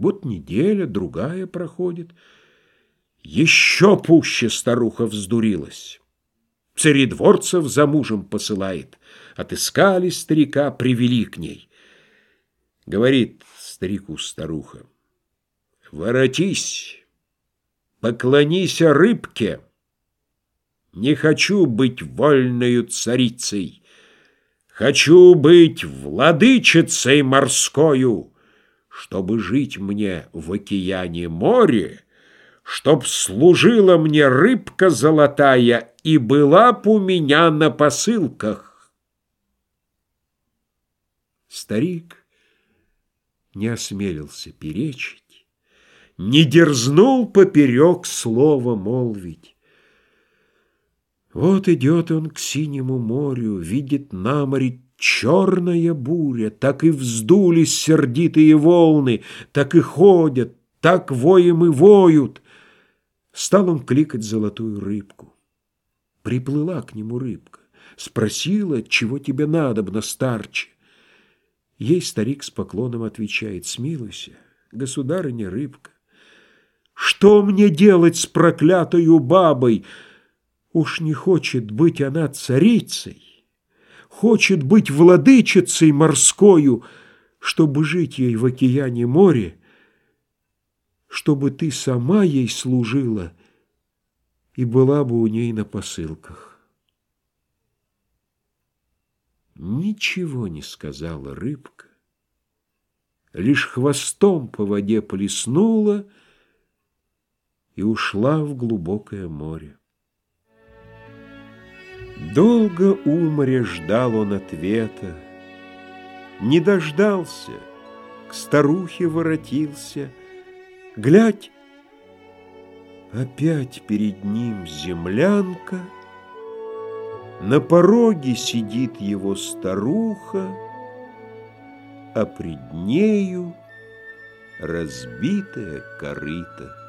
Вот неделя, другая проходит. Еще пуще старуха вздурилась. Царедворцев за мужем посылает. Отыскали старика, привели к ней. Говорит старику старуха, «Воротись, поклонись рыбке. Не хочу быть вольною царицей, хочу быть владычицей морскою, чтобы жить мне в океане море, чтоб служила мне рыбка золотая и была б у меня на посылках. Старик не осмелился перечить, не дерзнул поперек слова молвить. Вот идет он к синему морю, видит на море черная буря, так и вздулись сердитые волны, так и ходят, так воем и воют. Стал он кликать золотую рыбку. Приплыла к нему рыбка, спросила, чего тебе надобно, старче. Ей старик с поклоном отвечает, смилуйся, государыня рыбка. Что мне делать с проклятою бабой? Уж не хочет быть она царицей, хочет быть владычицей морскою, чтобы жить ей в океане море, чтобы ты сама ей служила и была бы у ней на посылках. Ничего не сказала рыбка, лишь хвостом по воде плеснула и ушла в глубокое море. Долго у моря ждал он ответа, не дождался, к старухе воротился — Глядь, опять перед ним землянка, На пороге сидит его старуха, А пред нею разбитая корыта.